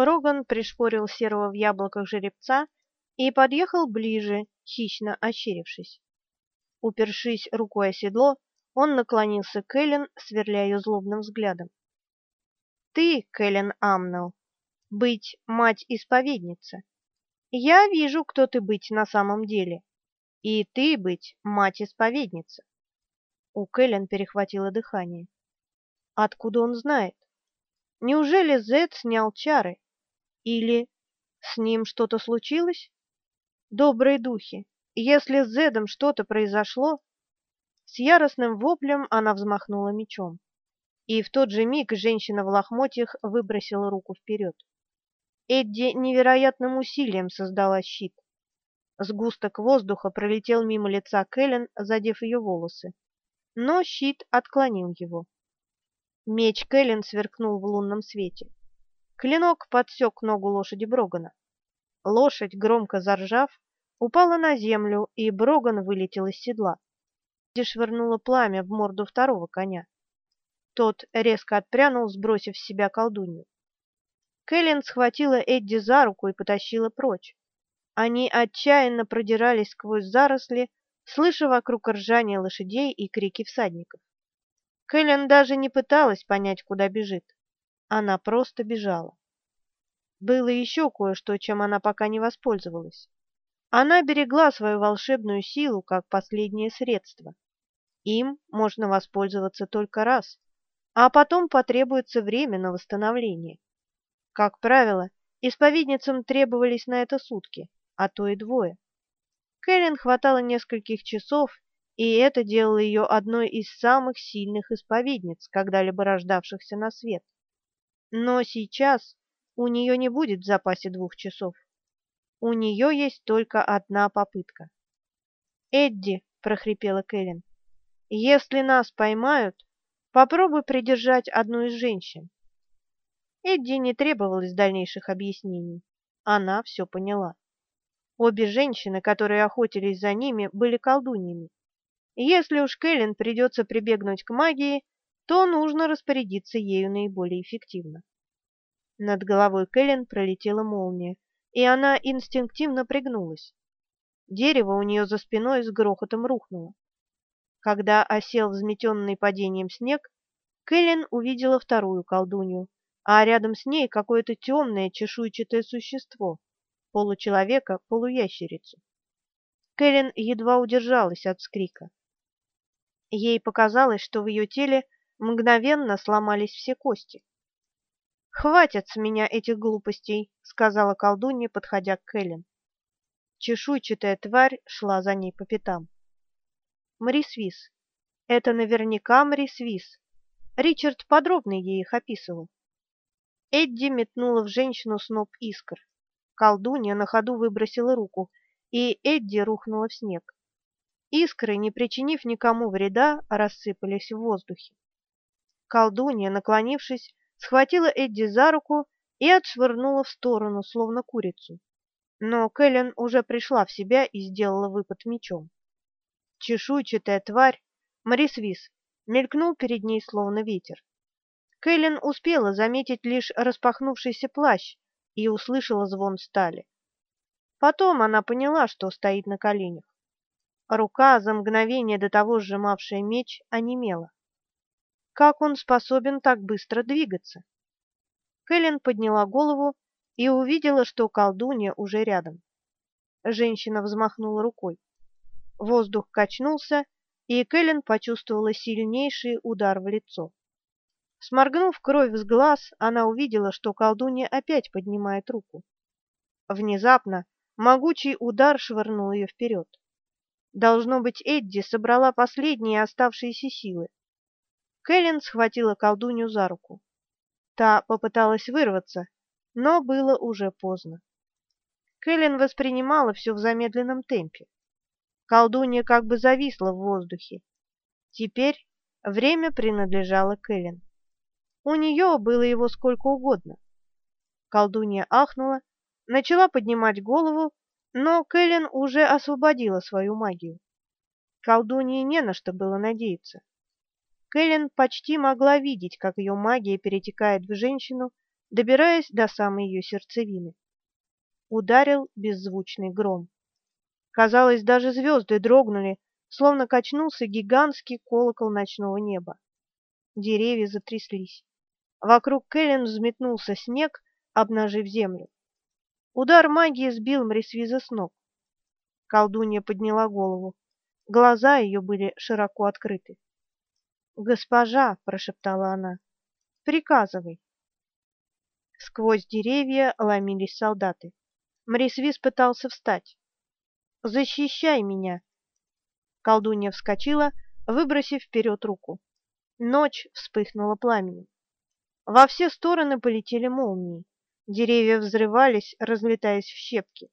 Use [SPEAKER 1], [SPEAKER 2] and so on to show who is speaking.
[SPEAKER 1] Роган пришпорил серого в яблоках жеребца и подъехал ближе, хищно ощерившись. Упершись рукой о седло, он наклонился к Эллен, сверляя ее злобным взглядом. «Ты, Кэлен Амнел, быть мать-исповедница. Я вижу, кто ты быть на самом деле. И ты быть мать-исповедница». У Кэлен перехватило дыхание. Откуда он знает? Неужели Зед снял чары? Или с ним что-то случилось? Добрые духи, если с Зедом что-то произошло... С яростным воплем она взмахнула мечом. И в тот же миг женщина в лохмотьях выбросила руку вперед. Эдди невероятным усилием создала щит. Сгусток воздуха пролетел мимо лица Кэлен, задев ее волосы. Но щит отклонил его. Меч Кэлен сверкнул в лунном свете. Клинок подсек ногу лошади Брогана. Лошадь, громко заржав, упала на землю, и Броган вылетел из седла. Где швырнуло пламя в морду второго коня. Тот резко отпрянул, сбросив с себя колдунью. Кэлен схватила Эдди за руку и потащила прочь. Они отчаянно продирались сквозь заросли, слыша вокруг ржание лошадей и крики всадников. Кэлен даже не пыталась понять, куда бежит. Она просто бежала. Было еще кое-что, чем она пока не воспользовалась. Она берегла свою волшебную силу как последнее средство. Им можно воспользоваться только раз, а потом потребуется время на восстановление. Как правило, исповедницам требовались на это сутки, а то и двое. Кэлен хватало нескольких часов, и это делало ее одной из самых сильных исповедниц, когда-либо рождавшихся на свет. Но сейчас у нее не будет в запасе двух часов. У нее есть только одна попытка. «Эдди», — прохрипела Кэлен, — «если нас поймают, попробуй придержать одну из женщин». Эдди не требовалось дальнейших объяснений. Она все поняла. Обе женщины, которые охотились за ними, были колдуньями. Если уж Кэлен придется прибегнуть к магии, то нужно распорядиться ею наиболее эффективно. Над головой Кэлен пролетела молния, и она инстинктивно пригнулась. Дерево у нее за спиной с грохотом рухнуло. Когда осел взметенный падением снег, Кэлен увидела вторую колдунью, а рядом с ней какое-то темное чешуйчатое существо, получеловека, полуящерицу. Кэлен едва удержалась от скрика. Ей показалось, что в ее теле мгновенно сломались все кости. «Хватит с меня этих глупостей», — сказала колдунья, подходя к Кэлен. Чешуйчатая тварь шла за ней по пятам. Мрисвис. Это наверняка Мрисвис. Ричард подробно ей их описывал. Эдди метнула в женщину сноп искр. Колдунья на ходу выбросила руку, и Эдди рухнула в снег. Искры, не причинив никому вреда, рассыпались в воздухе. Колдунья, наклонившись, схватила Эдди за руку и отшвырнула в сторону, словно курицу. Но Кэлен уже пришла в себя и сделала выпад мечом. Чешуйчатая тварь, Морисвис, мелькнул перед ней, словно ветер. Кэлен успела заметить лишь распахнувшийся плащ и услышала звон стали. Потом она поняла, что стоит на коленях. Рука, за мгновение до того сжимавшая меч, онемела. Как он способен так быстро двигаться? Кэлен подняла голову и увидела, что колдунья уже рядом. Женщина взмахнула рукой. Воздух качнулся, и Кэлен почувствовала сильнейший удар в лицо. Сморгнув кровь с глаз, она увидела, что колдунья опять поднимает руку. Внезапно могучий удар швырнул ее вперед. Должно быть, Эдди собрала последние оставшиеся силы. Кэлен схватила колдунью за руку. Та попыталась вырваться, но было уже поздно. Кэлен воспринимала все в замедленном темпе. Колдунья как бы зависла в воздухе. Теперь время принадлежало Кэлен. У нее было его сколько угодно. Колдунья ахнула, начала поднимать голову, но Кэлен уже освободила свою магию. Колдунье не на что было надеяться. Кэлен почти могла видеть, как ее магия перетекает в женщину, добираясь до самой ее сердцевины. Ударил беззвучный гром. Казалось, даже звезды дрогнули, словно качнулся гигантский колокол ночного неба. Деревья затряслись. Вокруг Кэлен взметнулся снег, обнажив землю. Удар магии сбил Мрисвиза с ног. Колдунья подняла голову. Глаза ее были широко открыты. "Госпожа", прошептала она. "Приказывай". Сквозь деревья ломились солдаты. Мрисвиз пытался встать. "Защищай меня". Колдунья вскочила, выбросив вперед руку. Ночь вспыхнула пламенем. Во все стороны полетели молнии. Деревья взрывались, разлетаясь в щепки.